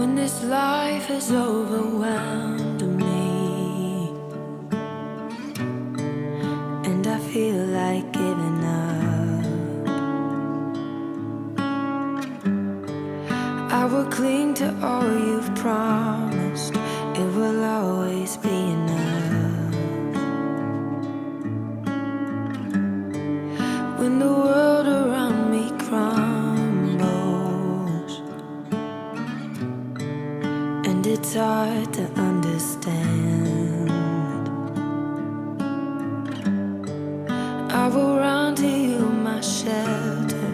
when this life has overwhelmed me and I feel like giving up. I will cling to all you've promised, it will always be enough. It's hard to understand. I will run to you, my shelter.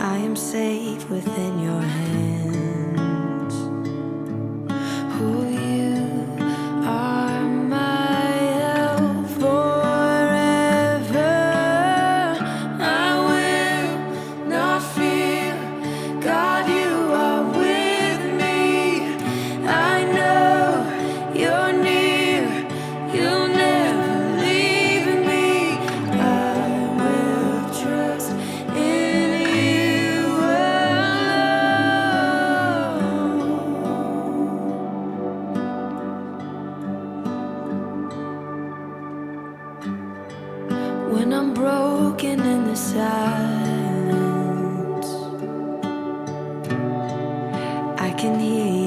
I am safe within your I'm broken in the silence, I can hear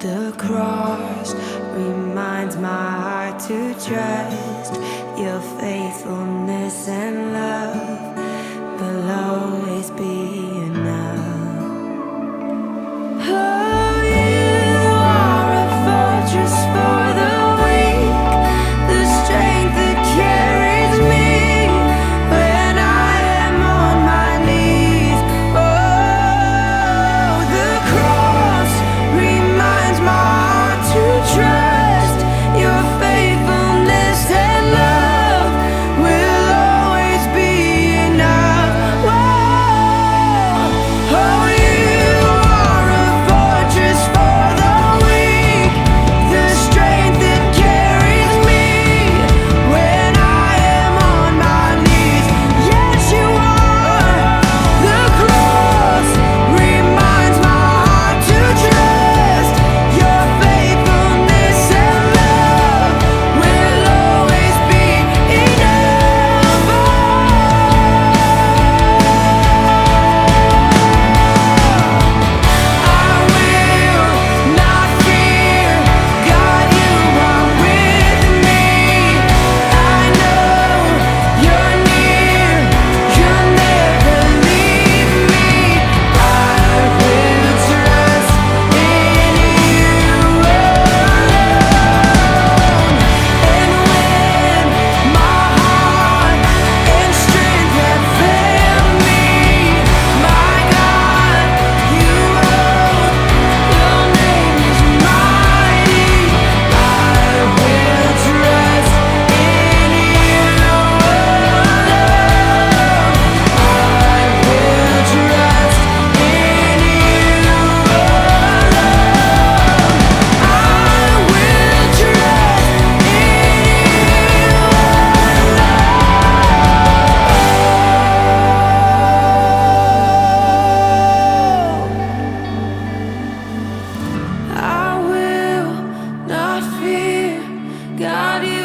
The cross reminds my heart to trust your faithfulness and fear. God, you.